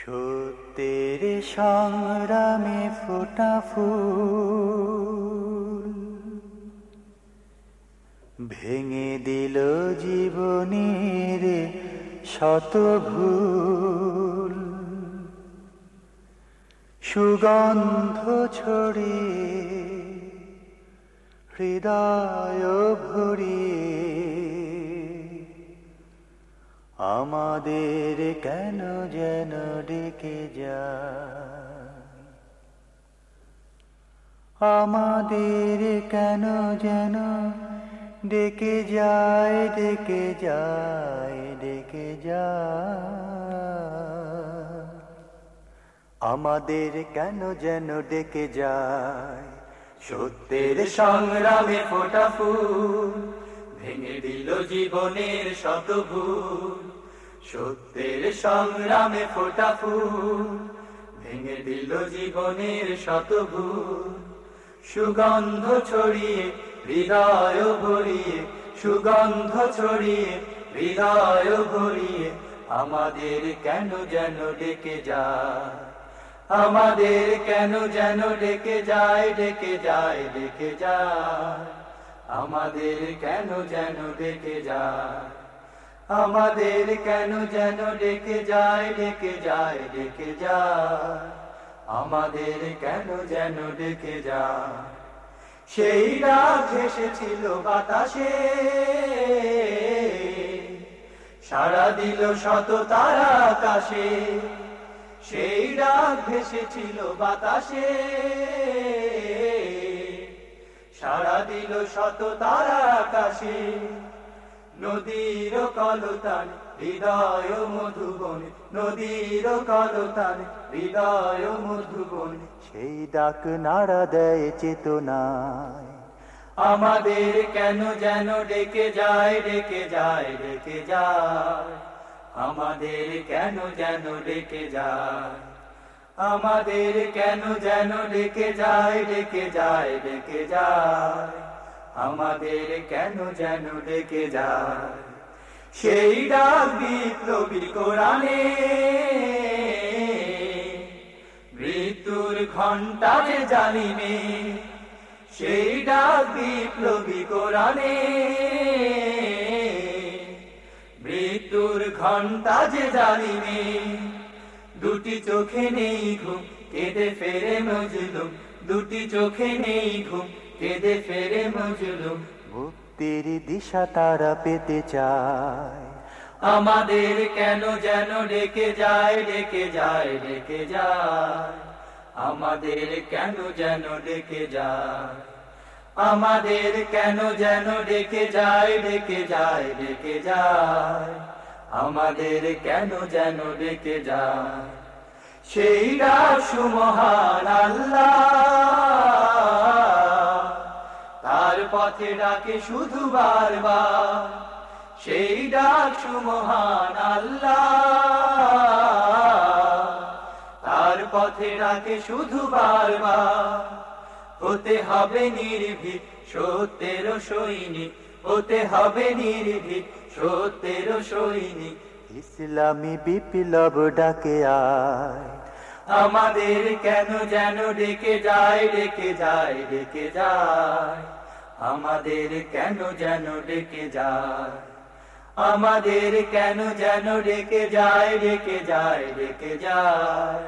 সত্যের সংগ্রামে ফোটা ফুল। ভেঙে দিল জীবনের শত ভুল। সুগন্ধ ছড়িয়ে হৃদয় ভরিয়ে আমাদের কেন যেন ডেকে যায়? আমাদের কেন যেন ডেকে যায় ডেকে যায় ডেকে যায়। আমাদের কেন যেন ডেকে যায়? সত্যের সংগ্রামে ফোটা ফুল। ভেঙে দিল জীবনের শত সত্যের সংগ্রামে ফোটা ফুল। ভেঙে দিল জীবনের শত সুগন্ধ ছড়িয়ে হৃদয় ভরিয়ে, সুগন্ধ ছড়িয়ে হৃদয় ভরিয়ে, আমাদের কেন যেন ডেকে যায়? আমাদের কেন যেন ডেকে যায় ডেকে যায় ডেকে যায়? আমাদের কেন যেন ডেকে যায়? আমাদের কেন যেন ডেকে যায় ডেকে যায় ডেকে যায়? আমাদের কেন যেন ডেকে যায়? সেই রাত এসেছিল বাতাসে। সারা দিল শত তারা আকাশে। সেই রাত ভেসেছিল বাতাসে। সারা দিল শত তারা আকাশে। নদীর কলতান, হৃদয় মধুবন। নদীর কলতান, হৃদয় মধুবন। সেই ডাক নাড়া দেয় চেতনায়। আমাদের কেন যেন ডেকে যায় ডেকে যায় ডেকে যায়। আমাদের কেন যেন ডেকে যায়। আমাদের কেন যেন ডেকে যায় ডেকে যায় ডেকে যায়? আমাদের কেন যেন ডেকে যায়? সেই ডাক বিপ্লবী কোরআনে মৃত্যুর ঘণ্টা যে জানিনে সেই ডাক বিপ্লবী কোরআনে মৃত্যুর ঘণ্টা যে জানিনে দুটি চোখে নেই ঘুম কেঁদে ফেরে মজলুম। দুটি চোখে নেই ঘুম কেঁদে ফেরে মজলুম। মুক্তির দিশা তারা পেতে চায়। আমাদের কেন যেন ডেকে যায় ডেকে যায় ডেকে যায়। আমাদের কেন যেন ডেকে যায়? আমাদের কেন যেন ডেকে যায় ডেকে যায় ডেকে যায়। আমাদের কেন যেন ডেকে যায়? সেই রাত সুমহান আল্লাহ। তার পথে ডাকে শুধু বারবার। সেই ডাক সুমহান আল্লাহ। তার পথে ডাকে শুধু বারবার। হতে হবে নির্ভীক সত্যের সৈনিক। হতে হবে নির্ভীক সত্যের সৈনিক। ইসলামী বিপ্লব ডাকে আয়। আমাদের কেন যেন ডেকে যায় ডেকে যায় ডেকে যায়। আমাদের কেন যেন ডেকে যায়? আমাদের কেন যেন ডেকে যায় ডেকে যায় ডেকে যায়।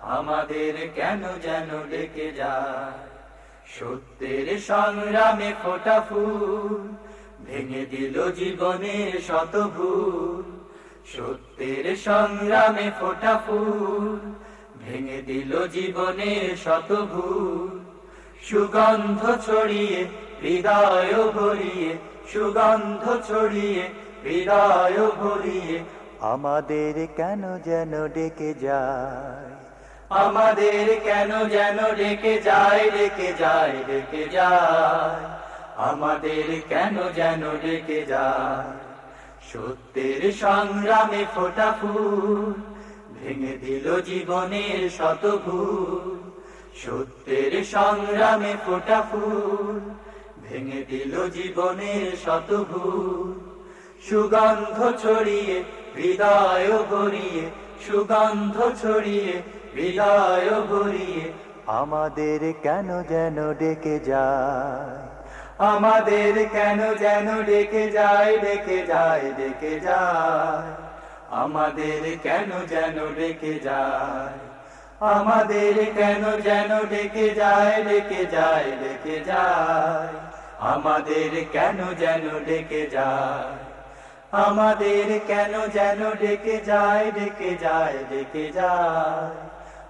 আমাদের কেন যেন ডেকে যায়? সত্যের সংগ্রামে ফোটা ফুল ভেঙে দিল জীবনের শত ভুল সত্যের সংগ্রামে ফোটা ফুল। ভেঙে দিল জীবনের শত ভুল সুগন্ধ ছড়িয়ে হৃদয় ভরিয়ে, সুগন্ধ ছড়িয়ে হৃদয় ভরিয়ে, আমাদের কেন যেন ডেকে যায়? আমাদের কেন যেন ডেকে যায় ডেকে যায় ডেকে যায়। আমাদের কেন যেন ডেকে যায়? সত্যের সংগ্রামে ফোটা ফুল, ভেঙে দিল জীবনের শত সত্যের সংগ্রামে ফোটা ফুল, ভেঙে দিল জীবনের শত সুগন্ধ ছড়িয়ে, হৃদয় ভরিয়ে, সুগন্ধ ছড়িয়ে, হৃদয় ভরিয়ে, আমাদের কেন যেন ডেকে যায়? আমাদের কেন যেন ডেকে যায় ডেকে যায় ডেকে যায়। আমাদের কেন যেন ডেকে যায়? আমাদের কেন যেন ডেকে যায় ডেকে যায় ডেকে যায়। আমাদের কেন যেন ডেকে যায়? আমাদের কেন যেন ডেকে যায় ডেকে যায় ডেকে যায়।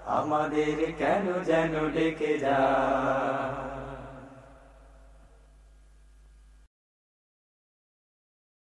আমাদের কেন যেন ডেকে যায়?